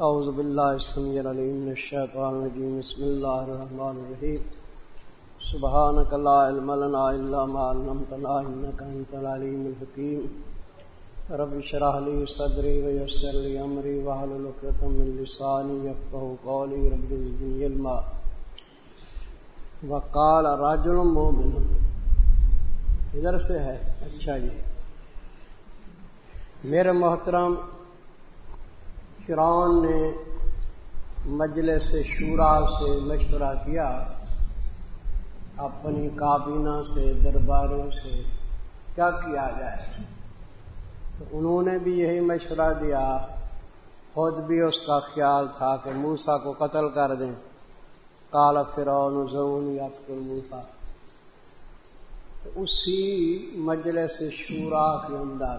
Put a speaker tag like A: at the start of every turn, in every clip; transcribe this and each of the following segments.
A: أعوذ بالله السميع العليم من الشيطان الرجيم. بسم الله الرحمن الرحيم. سبحانك لا علم لنا إلا ما علمتنا إنك أنت العليم الحكيم. رب اشرح لي صدري ويسر لي أمري واحلل عقدة من لساني يفقهوا قولي. رب زدني علما. وقال رجل مؤمن. ادھر سے ہے. اچھا جی. میرے محترم فرعون نے مجلس شورا سے مشورہ کیا، اپنی کابینہ سے، درباروں سے کیا کیا جائے؟ تو انہوں نے بھی یہی مشورہ دیا۔ خود بھی اس کا خیال تھا کہ موسا کو قتل کر دیں۔ کالا فرعون زون یا موسا تو اسی مجلس شورا کے اندر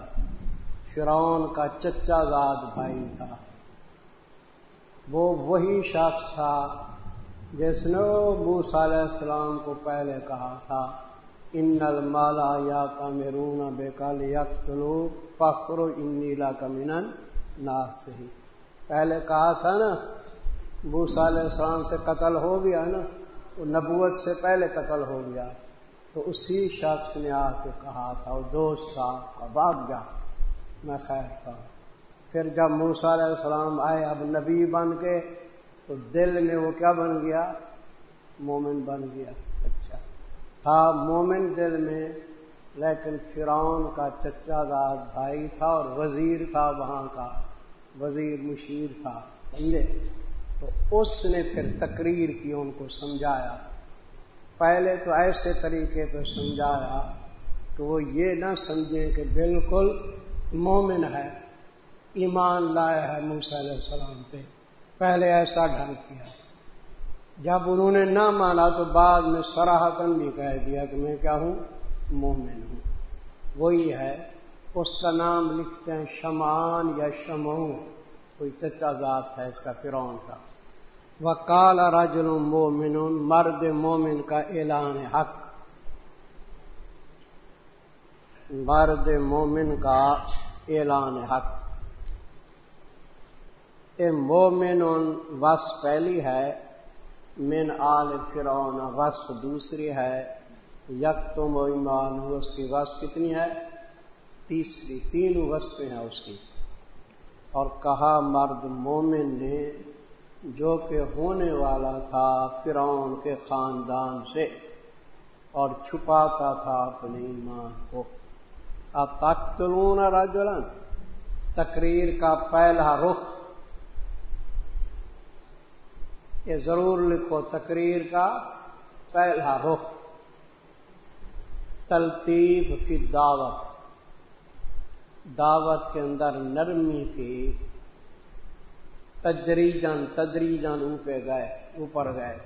A: فرعون کا چچا زاد بھائی تھا۔ وہ وہی شخص تھا جس نے موسا علیہ السلام کو پہلے کہا تھا ان المالا یا کامرون بے کال یکلو پخرو ان نیلا ناس ہی پہلے کہا تھا نا موسا علیہ السلام سے قتل ہو گیا نا، وہ نبوت سے پہلے قتل ہو گیا۔ تو اسی شخص نے آ کے کہا تھا، وہ دوست تھا بھاگ جا میں خیر تھا پھر جب موسا علیہ السلام آئے، اب نبی بن کے، تو دل میں وہ کیا بن گیا؟ مومن بن گیا۔ اچھا۔ تھا مومن دل میں، لیکن فرعون کا چچا داد بھائی تھا اور وزیر تھا وہاں کا۔ وزیر مشیر تھا، سمجھے؟ تو اس نے پھر تقریر کی، ان کو سمجھایا۔ پہلے تو ایسے طریقے پہ سمجھایا کہ وہ یہ نہ سمجھیں کہ بالکل مومن ہے۔ ایمان لایا ہے موسیٰ علیہ السلام پہ۔ پہلے ایسا ڈھنگ کیا۔ جب انہوں نے نہ مانا تو بعد میں سراہتن بھی کہہ دیا کہ میں کیا ہوں؟ مومن ہوں۔ وہی ہے، اس کا نام لکھتے ہیں شمان یا شمع کوئی چچا ذات ہے اس کا فرون کا۔ وہ کالا راجل مومن، مرد مومن کا اعلان حق۔ مرد مومن کا اعلان حق۔ مومن وصف پہلی ہے، من آل فرعون وصف دوسری ہے یک تم ایمان اس کی وصف کتنی ہے؟ تیسری تین وصف ہیں اس کی۔ اور کہا مرد مومن نے جو کہ ہونے والا تھا فرعون کے خاندان سے اور چھپاتا تھا اپنے ایمان کو۔ اب تختلون رجولن تقریر کا پہلا رخ یہ ضرور لکھو تقریر کا پہلا رخ۔ تلطیف فی دعوت۔ دعوت کے اندر نرمی تھی۔ تجریجن تدریجن اوپر گئے اوپر گئے۔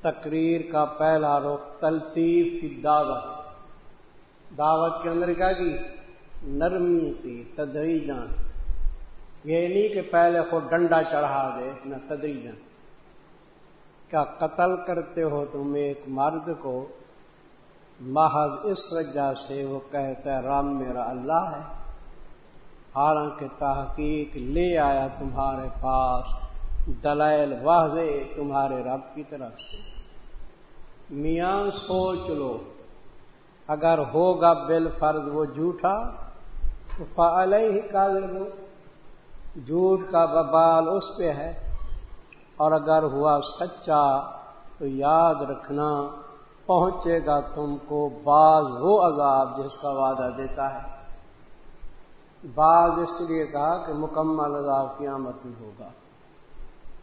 A: تقریر کا پہلا رخ تلطیف فی دعوت۔ دعوت کے اندر کیا کی نرمی تھی تدریجن یہ نہیں کہ پہلے خود ڈنڈا چڑھا دے، نہ تدریجن کیا قتل کرتے ہو تم ایک مرد کو؟ محض اس وجہ سے وہ کہتا ہے رام میرا اللہ ہے۔ حالانکہ تحقیق لے آیا تمہارے پاس، دلائل واضح تمہارے رب کی طرف سے۔ میاں، سوچ لو۔ اگر ہوگا بل فرض وہ جھوٹا تو فعل ہی کال جھوٹ کا ببال اس پہ ہے۔ اور اگر ہوا سچا تو یاد رکھنا، پہنچے گا تم کو بعض وہ عذاب جس کا وعدہ دیتا ہے۔ بعض اس لیے کہا کہ مکمل عذاب قیامت میں ہوگا۔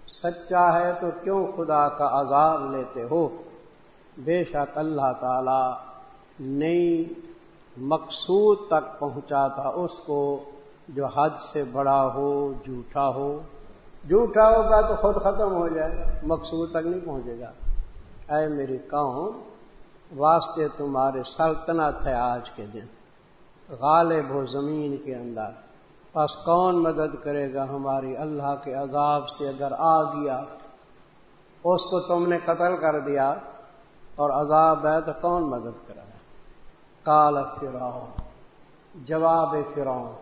A: سچا ہے تو کیوں خدا کا عذاب لیتے ہو؟ بے شک اللہ تعالی نئی مقصود تک پہنچاتا اس کو۔ جو حد سے بڑا ہو، جھوٹا ہو، جھوٹا ہوگا تو خود ختم ہو جائے گا مقصود تک نہیں پہنچے گا۔ اے میری قوم، واسطے تمہارے سلطنت ہے آج کے دن۔ غالب ہو زمین کے اندر۔ بس کون مدد کرے گا ہماری اللہ کے عذاب سے اگر آ گیا؟ اس کو تم نے قتل کر دیا اور عذاب ہے تو کون مدد کرے گا؟ کال فراؤ جواب فراؤ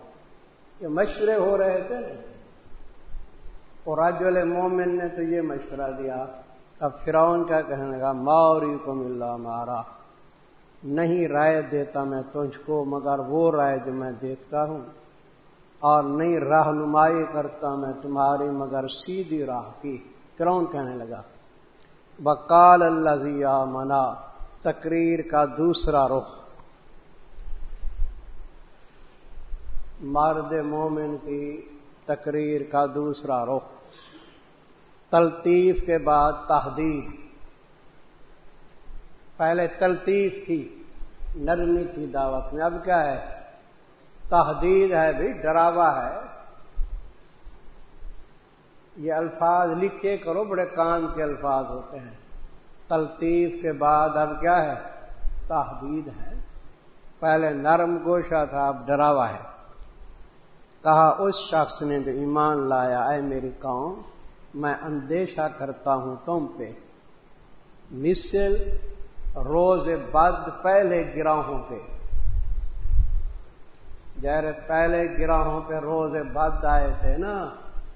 A: یہ مشورے ہو رہے تھے۔ اور راج مومن نے تو یہ مشورہ دیا۔ اب فرعون کیا کہنے لگا ماوری کو ملا مارا۔ نہیں رائے دیتا میں تجھ کو، مگر وہ رائے جو میں دیکھتا ہوں۔ اور نہیں رہنمائی کرتا میں تمہاری، مگر سیدھی راہ کی۔ فرعون کہنے لگا بکال اللہ منا تقریر کا دوسرا رخ۔ مرد مومن کی تقریر کا دوسرا رخ۔ تلطیف کے بعد تحدید پہلے تلطیف تھی، نرمی تھی دعوت میں۔ اب کیا ہے؟ تحدید ہے بھی، ڈراوا ہے۔ یہ الفاظ لکھے کرو، بڑے کام کے الفاظ ہوتے ہیں۔ تلطیف کے بعد اب کیا ہے؟ تحدید ہے۔ پہلے نرم گوشہ تھا، اب ڈراوا ہے۔ کہا، اس شخص نے جو ایمان لایا، اے میری قوم، میں اندیشہ کرتا ہوں تم پہ۔ مثل روز بد پہلے گراہوں کے جہر پہلے گراہوں پہ روز بد آئے تھے نا،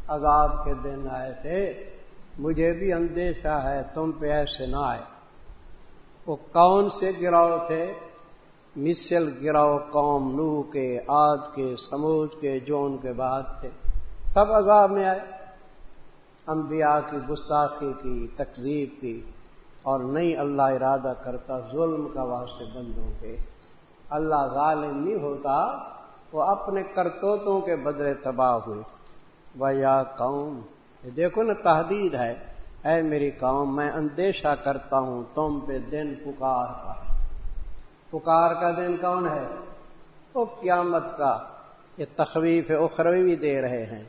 A: عذاب کے دن آئے تھے۔ مجھے بھی اندیشہ ہے تم پہ ایسے نہ آئے۔ وہ کون سے گراؤ تھے؟ مثل گراؤ قوم نو کے، آد کے سموج کے جون کے بعد تھے۔ سب عذاب میں آئے۔ انبیاء کی گستاخی کی تقزیب کی اور نہیں اللہ ارادہ کرتا، ظلم کا واسطے بندوں کے۔ اللہ ظالم نہیں ہوتا، وہ اپنے کرتوتوں کے بدلے تباہ ہوئے۔ وہ یا قوم دیکھو نا تحدید ہے۔ اے میری قوم، میں اندیشہ کرتا ہوں، تم پہ دن پکار کا پکار کا دن کون ہے؟ وہ قیامت کا، یہ تخویف اخروی بھی دے رہے ہیں۔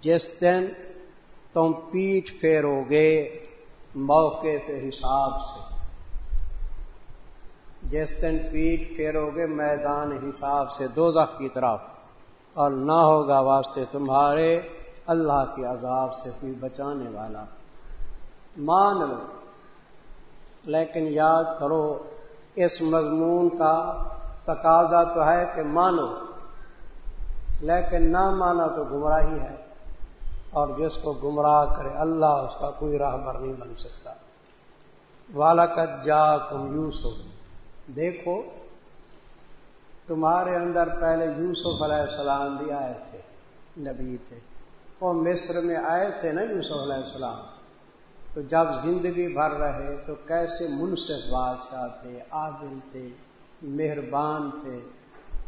A: جس دن تم پیٹ پھیرو گے موقع کے حساب سے۔ جس دن پیٹ پھیرو گے میدان حساب سے دو کی طرف۔ اور نہ ہوگا واسطے تمہارے اللہ کے عذاب سے کوئی بچانے والا۔ مان لو، لیکن یاد کرو اس مضمون کا تقاضا تو ہے کہ مانو، لیکن نہ مانا تو گمراہی ہے۔ اور جس کو گمراہ کرے اللہ، اس کا کوئی راہ بر نہیں بن سکتا۔ والد جا تم یوسف۔ دیکھو، تمہارے اندر پہلے یوسف علیہ السلام بھی آئے تھے، نبی تھے۔ وہ مصر میں آئے تھے نا یوسف علیہ السلام؟ تو جب زندگی بھر رہے تو کیسے منصف بادشاہ تھے، عادل تھے، مہربان تھے،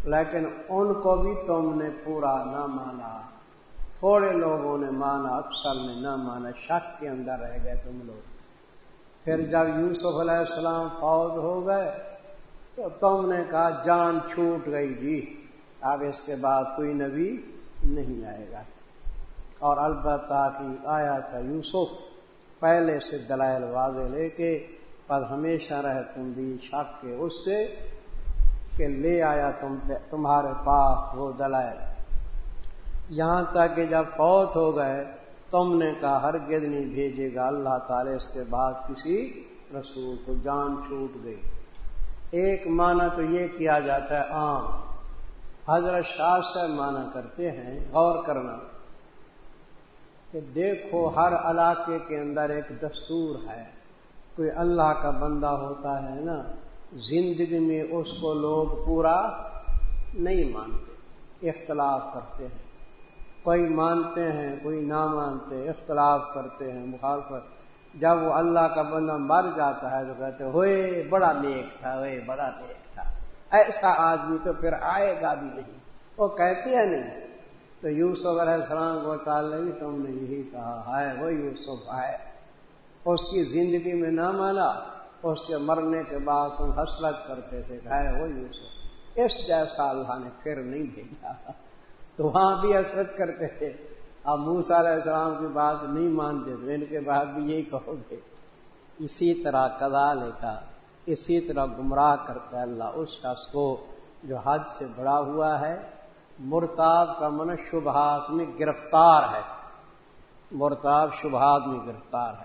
A: لیکن ان کو بھی تم نے پورا نہ مانا۔ تھوڑے لوگوں نے مانا اکثر نے نہ مانا، شک کے اندر رہ گئے تم لوگ۔ پھر جب یوسف علیہ السلام فوج ہو گئے تو تم نے کہا، جان چھوٹ گئی جی۔ اب اس کے بعد کوئی نبی نہیں آئے گا۔ اور البتہ کی آیا تھا یوسف۔ پہلے سے دلائل واضح لے کے پر ہمیشہ رہے تم بھی شک کے اس سے کہ لے آیا تم تمہارے پاس وہ دلائل۔ یہاں تک کہ جب فوت ہو گئے، تم نے کہا ہر گد نہیں بھیجے گا۔ اللہ تعالی اس کے بعد کسی رسول کو جان چھوٹ گئی ایک معنی تو یہ کیا جاتا ہے، عام۔ حضرت شاہ سے مانا کرتے ہیں، غور کرنا۔ کہ دیکھو ہر علاقے کے اندر ایک دستور ہے۔ کوئی اللہ کا بندہ ہوتا ہے نا، زندگی میں اس کو لوگ پورا نہیں مانتے، اختلاف کرتے ہیں۔ کوئی مانتے ہیں، کوئی نہ مانتے، اختلاف کرتے ہیں، مخالفت۔ جب وہ اللہ کا بندہ مر جاتا ہے تو کہتے ہوئے، بڑا نیک تھا، ہوئے، بڑا نیک تھا۔ ایسا آدمی تو پھر آئے گا بھی نہیں۔ وہ کہتے ہیں نہیں۔ تو یوسف علیہ السلام کو تعالی بھی تم نے یہی کہا ہے وہ یوسف ہے اس کی زندگی میں نہ مانا، اس کے مرنے کے بعد تم حسرت کرتے تھے ہے وہ یوسف۔ اس جیسا اللہ نے پھر نہیں بھیجا۔ تو وہاں بھی حسرت کرتے تھے۔ اب موسا علیہ السلام کی بات نہیں مانتے تو ان کے بعد بھی یہی کہو گے۔ اسی طرح کدا لے کا، اسی طرح گمراہ کرتا ہے اللہ، اس شخص کو جو حد سے بڑا ہوا ہے مرتاب کا من شبہات میں گرفتار ہے۔ مرتاب شبہات میں گرفتار ہے۔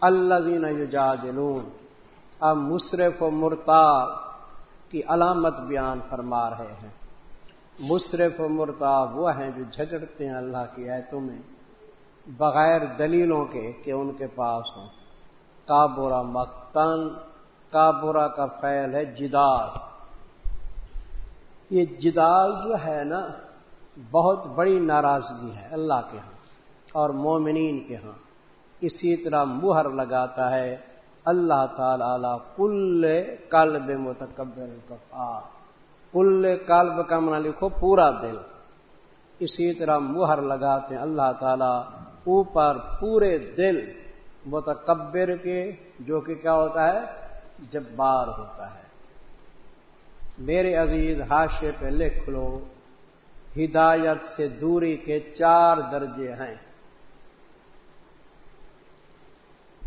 A: اللہ دین یو اب مصرف و مرتاب کی علامت بیان فرما رہے ہیں۔ مصرف و مرتاب وہ ہیں جو جھگڑتے ہیں اللہ کی ایتوں میں، بغیر دلیلوں کے کہ ان کے پاس ہوں۔ کابورا مختن کابورا کا فعل ہے جدال یہ جدال جو ہے نا، بہت بڑی ناراضگی ہے اللہ کے ہاں اور مومنین کے ہاں۔ اسی طرح مہر لگاتا ہے اللہ تعالی کل قلب متکبر کفار۔ کل قلب کا منع لکھو پورا دل۔ اسی طرح مہر لگاتے ہیں اللہ تعالی اوپر پورے دل متکبر کے، جو کہ کیا ہوتا ہے؟ جب بار ہوتا ہے۔ میرے عزیز حاشے پہ لکھ لو۔ ہدایت سے دوری کے چار درجے ہیں۔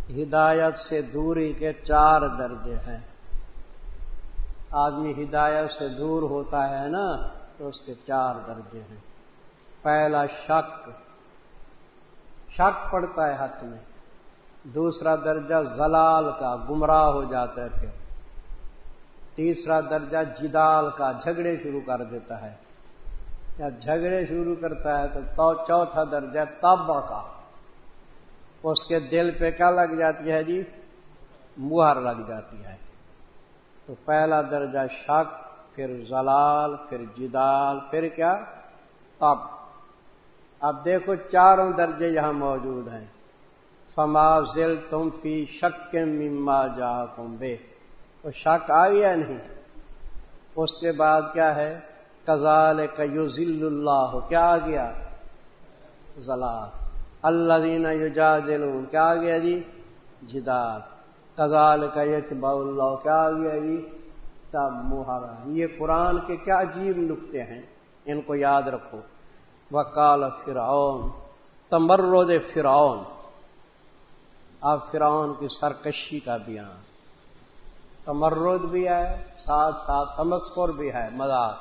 A: ہدایت سے دوری کے چار درجے ہیں۔ آدمی ہدایت سے دور ہوتا ہے نا، تو اس کے چار درجے ہیں۔ پہلا شک شک پڑتا ہے حق میں۔ دوسرا درجہ زلال کا، گمراہ ہو جاتا ہے پھر۔ تیسرا درجہ جدال کا جھگڑے شروع کر دیتا ہے۔ جب جھگڑے شروع کرتا ہے تو چوتھا درجہ تب کا۔ اس کے دل پہ کیا لگ جاتی ہے جی؟ مہر لگ جاتی ہے۔ تو پہلا درجہ شک، پھر زلال، پھر جدال، پھر کیا؟ تب اب دیکھو چاروں درجے یہاں موجود ہیں۔ فما ذل تم فی شک مما جا کم بے۔ تو شک آ گیا نہیں۔ اس کے بعد کیا ہے؟ کزال کیوزل اللہ۔ کیا آ گیا؟ زلال اللہ دینا یو جا کیا آ گیا جی؟ جدال۔ کزال کا یتبا اللہ۔ کیا آ گیا جی؟ تب محرا یہ قرآن کے کیا عجیب نقطے ہیں۔ ان کو یاد رکھو۔ وکال فرعون۔ تمرد فرعون۔ اب فرعون کی سرکشی کا بیان۔ تمرد بھی ہے، ساتھ ساتھ تمسکر بھی ہے مذاق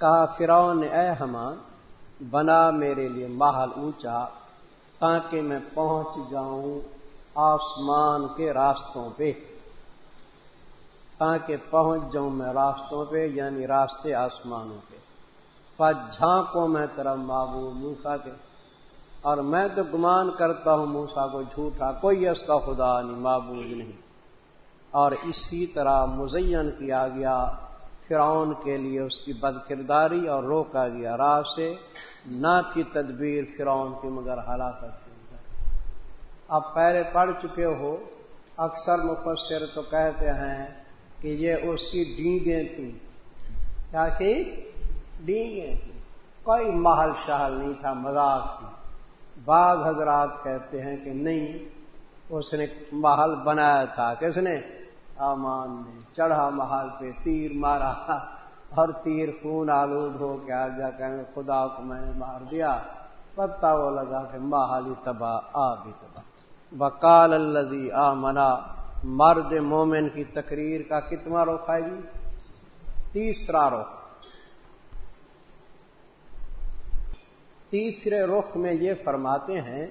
A: کہا فرعون، اے ہمان بنا میرے لیے محل اونچا تاکہ میں پہنچ جاؤں آسمان کے راستوں پہ۔ تاکہ پہنچ جاؤں میں راستوں پہ یعنی راستے آسمانوں پہ۔ پر جھانکوں میں طرف معبود موسا کے۔ اور میں تو گمان کرتا ہوں موسا کو جھوٹا، کوئی اس کا خدا نہیں، معبود نہیں۔ اور اسی طرح مزین کیا گیا، فرعون کے لیے اس کی بد کرداری اور روکا گیا۔ راہ سے نہ کی تدبیر فرعون کی، مگر ہلاکت اب پہلے پڑھ چکے ہو، اکثر مفسر تو کہتے ہیں کہ یہ اس کی ڈینگیں تھیں۔ کیا کہ ڈینگیں تھیں۔ کوئی محل شہل نہیں تھا، مذاق تھی۔ بعض حضرات کہتے ہیں کہ نہیں، اس نے محل بنایا تھا۔ کس نے؟ آمان نے چڑھا محل پہ، تیر مارا۔ اور تیر خون آلود ہو کے آ جا کہ خدا کو میں نے مار دیا۔ پتا وہ لگا کہ محالی تباہ، آ بھی تباہ۔ بکال الزی آ منا مرد مومن کی تقریر کا کتنا رخ ہے جی؟ تیسرا رخ تیسرے رخ میں یہ فرماتے ہیں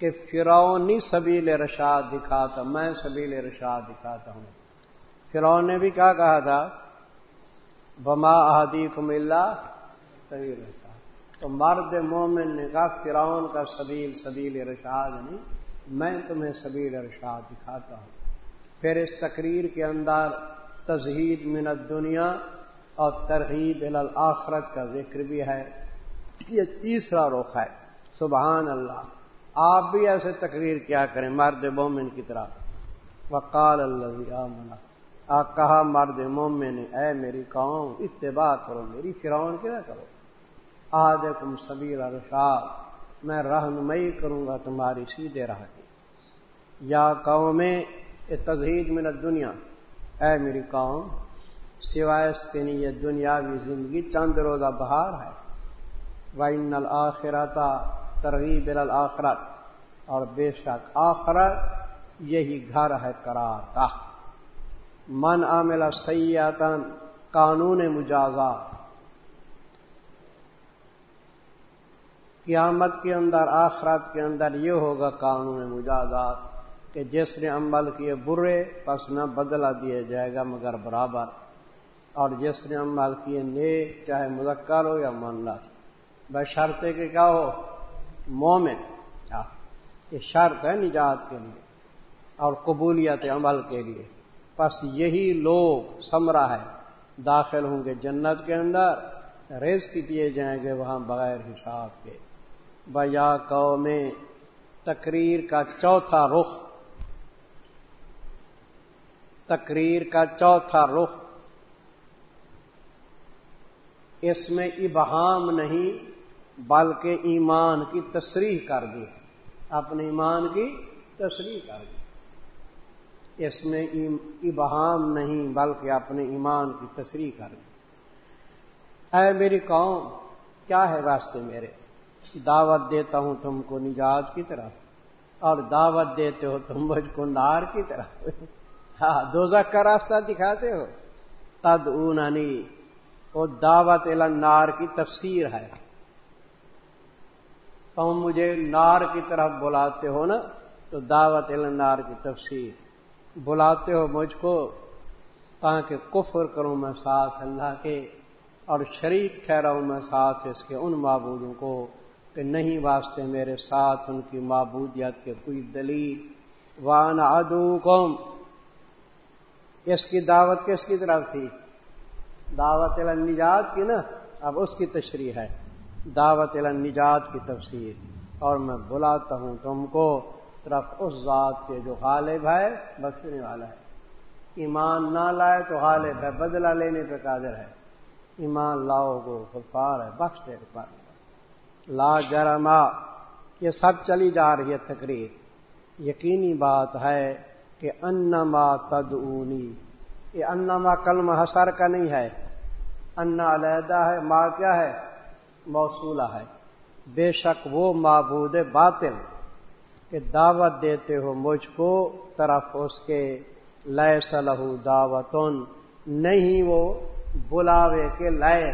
A: کہ فرونی سبیل رشاد دکھاتا، میں سبیل رشاد دکھاتا ہوں۔ فرون نے بھی کیا کہا تھا؟ بما احادی کو ملا سبیل رشاد۔ تو مرد مومن نے کہا، فرعون کا سبیل سبیل رشاد نہیں، میں تمہیں سبیل رشاد دکھاتا ہوں۔ پھر اس تقریر کے اندر تزہید منت دنیا اور ترغیب الآخرت کا ذکر بھی ہے۔ یہ تیسرا رخ ہے۔ سبحان اللہ۔ آپ بھی ایسے تقریر کیا کریں، مرد مومن کی طرح۔ وقال اللہ منا آپ کہا، مرد مومن، اے میری قوم، اتباع کرو، میری فرعون کیا کرو۔ آج تم سبیر ارشاد میں رہنمائی کروں گا تمہاری سیدھے راہ کی۔ یا قوم تزہید من دنیا اے میری قوم، سوائے اس کے لیے دنیاوی زندگی چند روزہ بہار ہے۔ وائن الآخرتا ترغیب الآخرت اور بے شک آخرت یہی گھر ہے قرار کا۔ من عاملہ سیاتن قانون مجازہ قیامت کے اندر، آخرت کے اندر یہ ہوگا قانون مجازات کہ جس نے عمل کیے برے، پس نہ بدلا دیا جائے گا مگر برابر۔ اور جس نے عمل کیے نیک، چاہے مذکر ہو یا منس بس شرط ہے کہ کیا ہو؟ مومن۔ یہ شرط ہے نجات کے لیے اور قبولیت عمل کے لیے۔ بس یہی لوگ سمرا ہے داخل ہوں گے جنت کے اندر۔ ریزک کیے جائیں گے وہاں بغیر حساب کے۔ بیا قوم، تقریر کا چوتھا رخ۔ تقریر کا چوتھا رخ۔ اس میں ابہام نہیں بلکہ ایمان کی تصریح کر دی اپنے ایمان کی تصریح کر دی۔ اس میں ابہام نہیں، بلکہ اپنے ایمان کی تصریح کر دی۔ اے میری قوم، کیا ہے واسطے میرے؟ دعوت دیتا ہوں تم کو نجات کی طرف، اور دعوت دیتے ہو تم مجھ کو نار کی طرف۔ ہاں دوزک کا راستہ دکھاتے ہو۔ تد اونانی وہ دعوت نار کی تفسیر ہے۔ تم مجھے نار کی طرف بلاتے ہو نا، تو دعوت نار کی تفسیر۔ بلاتے ہو مجھ کو تاکہ کفر کروں میں ساتھ، اللہ کے، اور شریک ٹھہراؤں میں ساتھ اس کے ان معبودوں کو کہ نہیں واسطے میرے ساتھ ان کی معبودیت کے کوئی دلیل۔ وان ادو قوم اس کی دعوت کس کی طرف تھی؟ دعوت النجات کی نا، اب اس کی تشریح ہے۔ دعوت النجات کی تفسیر۔ اور میں بلاتا ہوں تم کو طرف اس ذات کے جو غالب ہے، بخشنے والا ہے۔ ایمان نہ لائے تو غالب ہے، بدلہ لینے پہ قادر ہے۔ ایمان لاؤ گو، غفار ہے، بخش دے لا جرما یہ سب چلی جا رہی ہے تقریر۔ یقینی بات ہے کہ انما تدعونی۔ یہ انما کلم حسر کا نہیں ہے۔ انا علیحدہ ہے ماں کیا ہے؟ موصولہ ہے۔ بے شک وہ معبود باطل کہ دعوت دیتے ہو مجھ کو، طرف اس کے لیے صلاح دعوتن۔ نہیں وہ بلاوے کے لیے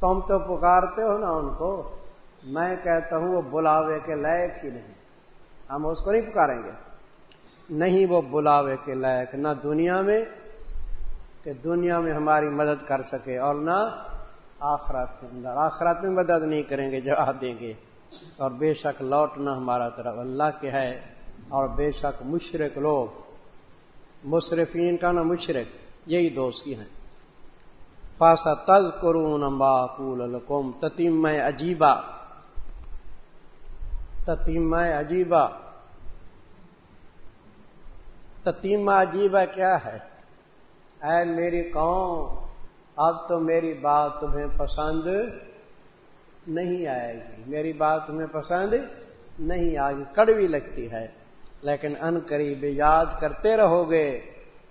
A: تم تو پکارتے ہو نا ان کو۔ میں کہتا ہوں وہ بلاوے کے لائق ہی نہیں۔ ہم اس کو نہیں پکاریں گے۔ نہیں وہ بلاوے کے لائق نہ دنیا میں، کہ دنیا میں ہماری مدد کر سکے اور نہ آخرات کے اندر۔ آخرات میں مدد نہیں کریں گے، جواب دیں گے۔ اور بے شک لوٹنا ہمارا طرف۔ اللہ کے ہے۔ اور بے شک مشرق لوگ۔ مصرفین کا نا مشرق، یہی دوستی ہیں۔ فاسا تز کرون باقول القوم تتیم عجیبہ۔ تتیم عجیبہ۔ تتیمہ عجیبہ کیا ہے؟ اے میری قوم اب تو میری بات تمہیں پسند نہیں آئے گی۔ میری بات تمہیں پسند نہیں آئے گی۔ کڑوی لگتی ہے۔ لیکن ان قریب یاد کرتے رہو گے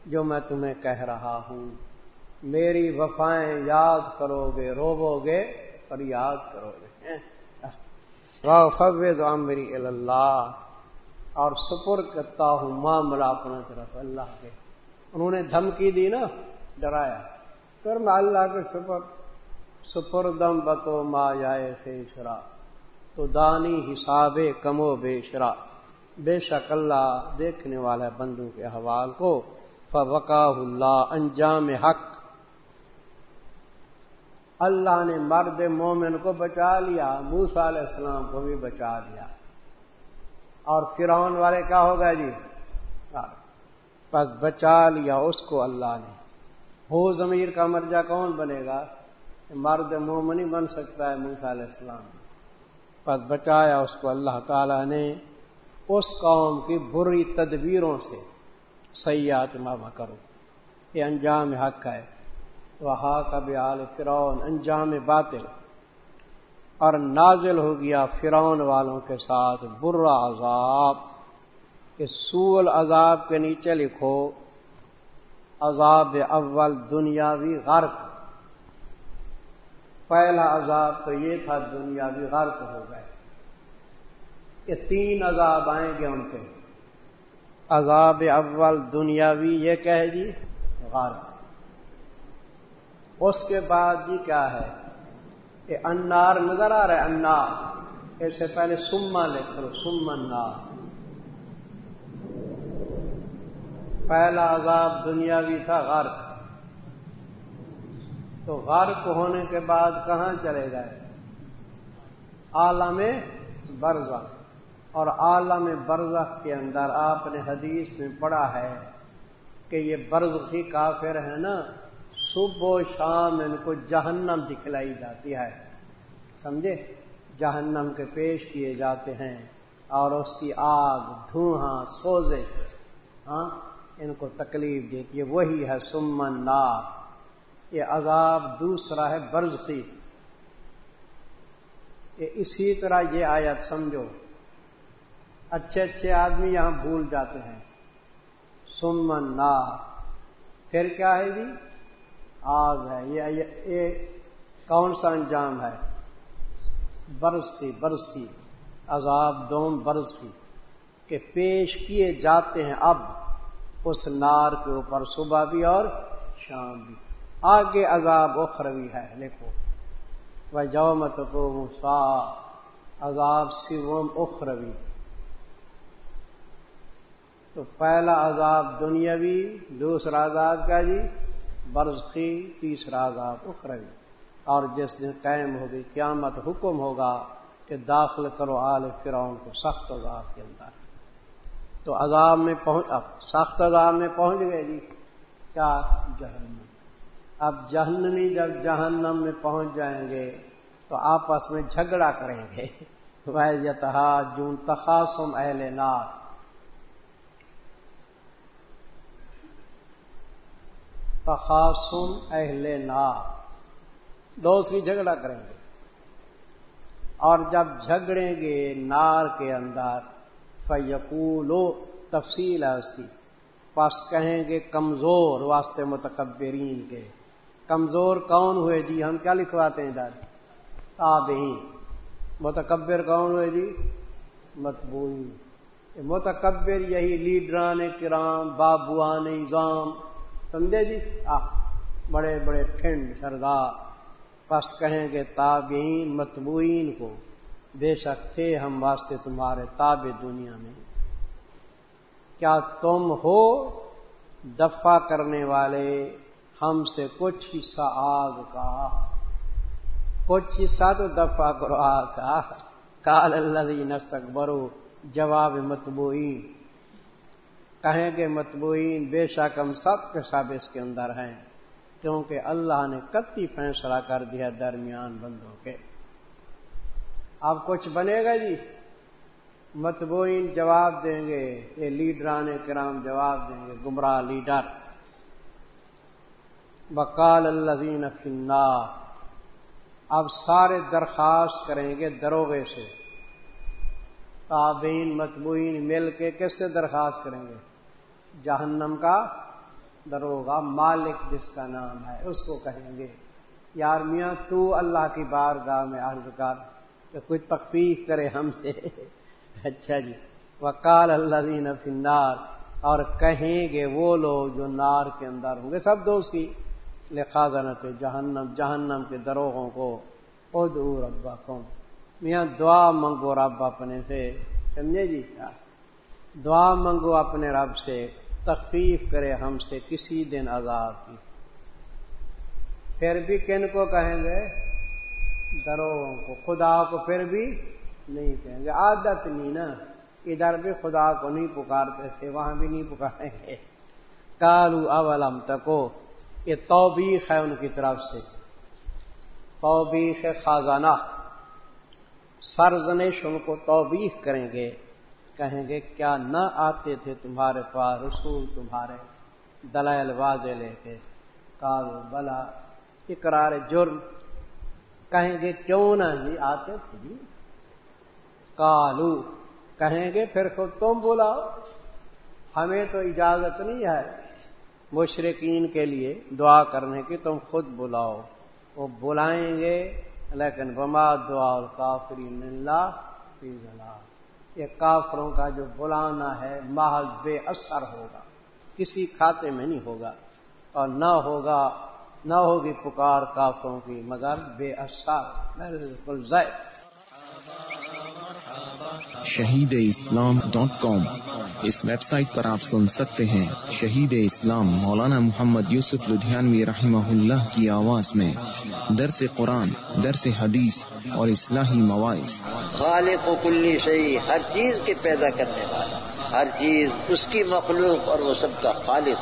A: جو میں تمہیں کہہ رہا ہوں۔ میری وفائیں یاد کرو گے روبو گے اور یاد کرو گے فوز میری اللہ۔ اور سپر کرتا ہوں معاملہ اپنا طرف۔ اللہ کے۔ انہوں نے دھمکی دی نا، ڈرایا۔ پھر میں اللہ کے سپر سپر دم بتو ما جائے سے شرا۔ تو دانی حساب کم و بے شرا۔ بے شک اللہ دیکھنے والا بندوں کے حوال کو فوقا اللہ انجام حق۔ اللہ نے مرد مومن کو بچا لیا موسا علیہ السلام کو بھی بچا لیا۔ اور فرعون والے کیا ہوگا جی؟ بس بچا لیا اس کو اللہ نے۔ ہو ضمیر کا مرجع کون بنے گا؟ مرد مومنی بن سکتا ہے موسا علیہ السلام۔ بس بچایا اس کو اللہ تعالی نے اس قوم کی بری تدبیروں سے۔ سیاحت ماما کرو۔ یہ انجام حق ہے۔ وہ کا بیال فرعون انجام باطل۔ اور نازل ہو گیا فرعون والوں کے ساتھ۔ برا عذاب۔ اس سول عذاب کے نیچے لکھو۔ عذاب اول دنیاوی غرق۔ پہلا عذاب تو یہ تھا دنیاوی غرق ہو گئے۔ یہ تین عذاب آئیں گے ان پہ۔ عذاب اول دنیاوی یہ کہے جی غرق۔ اس کے بعد جی کیا ہے؟ یہ انار نظر آ رہا ہے، انار۔ اس سے پہلے سما لکھ لو سم انار پہلا عذاب دنیاوی تھا، غرق۔ تو غرق ہونے کے بعد کہاں چلے گئے؟ عالم برزخ۔ اور عالم برزخ کے اندر آپ نے حدیث میں پڑھا ہے کہ یہ برزخی کافر ہے نا، صبح و شام ان کو جہنم دکھلائی جاتی ہے۔ سمجھے؟ جہنم کے پیش کیے جاتے ہیں اور اس کی آگ، دھواں، سوزے۔ ہاں؟ ان کو تکلیف دیتی ہے وہی ہے سمن نار یہ عذاب دوسرا ہے برز کی اسی طرح یہ آیت سمجھو۔ اچھے اچھے آدمی یہاں بھول جاتے ہیں۔ سمن نار پھر کیا ہے جی؟ آگ ہے۔ یہ کون سا انجام ہے؟ برس کی برس عذاب دوم برس کی کہ پیش کیے جاتے ہیں اب۔ اس نار کے اوپر صبح بھی اور شام بھی۔ آگے عذاب اخروی ہے، لکھو۔ وہ جو مت کو سا عذاب سوم اخروی۔ تو پہلا عذاب دنیاوی، دوسرا عذاب کیا جی؟ برزخی، تیسرا عذاب اخروی۔ اور جس دن قائم ہوگی، قیامت حکم ہوگا کہ داخل کرو آل فرعون کو سخت عذاب کے اندر۔ تو عذاب میں پہنچ سخت عذاب میں پہنچ گئے جی۔ کیا؟ جہنم۔ اب جہنمی جب جہنم میں پہنچ جائیں گے تو آپس میں جھگڑا کریں گے۔ وحتہ جون تخاصم اہل نار۔ تخاصم اہل نار۔ دوسری جھگڑا کریں گے۔ اور جب جھگڑیں گے نار کے اندر فیقولو تفصیل ہے اس کی پس کہیں گے کمزور واسطے متکبرین کے۔ کمزور کون ہوئے جی؟ ہم کیا لکھواتے ہیں ادھر تابعین۔ متکبر کون ہوئے جی؟ متبوئی متکبر یہی لیڈران کرام، بابوان نظام۔ سمجھے جی؟ آ، بڑے بڑے ٹھنڈ سردار۔ پس کہیں گے تابعین متبوئین کو۔ بے شک تھے ہم واسطے تمہارے تاب دنیا میں۔ کیا تم ہو دفع کرنے والے؟ ہم سے کچھ حصہ آگ کا۔ کچھ حصہ تو دفع کرو آگ کا۔ کال اللہ نسک برو جواب متبوئین کہیں گے متبوئین بے شک ہم سب کے سب اس کے اندر ہیں، کیونکہ اللہ نے کتی فیصلہ کر دیا درمیان بندوں کے۔ اب کچھ بنے گا جی؟ متبوئین جواب دیں گے، یہ لیڈران کرام جواب دیں گے، گمراہ لیڈر۔ بکال اللہ فنا اب سارے درخواست کریں گے دروگے سے۔ تابین متبوئین مل کے کس سے درخواست کریں گے؟ جہنم کا دروگا مالک جس کا نام ہے، اس کو کہیں گے۔ یار میاں، تو اللہ کی بار گاہ میں عرض کر۔ تو کچھ تخفیف کرے ہم سے۔ اچھا جی۔ وکال اللہ دین فنار اور کہیں گے وہ لوگ جو نار کے اندر ہوں گے۔ سب دوست کی لکھاظنت جہنم جہنم کے دروغوں کو۔ ادو ربا کم میاں دعا منگو رب اپنے سے۔ سمجھے جی؟ کیا دعا منگو اپنے رب سے۔ تخفیف کرے ہم سے کسی دن عذاب کی۔ پھر بھی کن کو کہیں گے؟ دروگوں کو خدا کو پھر بھی نہیں کہیں گے عادت نہیں نا۔ ادھر بھی خدا کو نہیں پکارتے تھے، وہاں بھی نہیں پکاریں گے کالو اولم تکو۔ یہ توبیخ ہے ان کی طرف سے۔ توبیخ خزانہ۔ سرزنش ان کو توبیخ کریں گے۔ کہیں گے، کیا نہ آتے تھے تمہارے پاس رسول تمہارے؟ دلائل واضح لے کے۔ کالو بلا۔ اقرار جرم۔ کہیں گے کیوں نہ جی آتے تھے جی؟ کالو کہیں گے پھر خود تم بلاؤ۔ ہمیں تو اجازت نہیں ہے مشرقین کے لیے دعا کرنے کی، تم خود بلاؤ۔ وہ بلائیں گے، لیکن بما دعا اور کافری اللہ فی یہ کافروں کا جو بلانا ہے، محض بے اثر ہوگا۔ کسی کھاتے میں نہیں ہوگا اور نہ ہوگا نہ ہوگی پکار کافروں کی مگر بے اثر۔ بالکل زائد
B: شہید اسلام ڈاٹ کام اس ویب سائٹ پر آپ سن سکتے ہیں شہید اسلام مولانا محمد یوسف لدھیانوی رحمہ اللہ کی آواز میں۔ درس قرآن درس حدیث اور اصلاحی مواعث۔
C: خالق و کلی صحیح ہر چیز کے پیدا کرنے والا ہر چیز اس کی مخلوق اور وہ سب کا خالق۔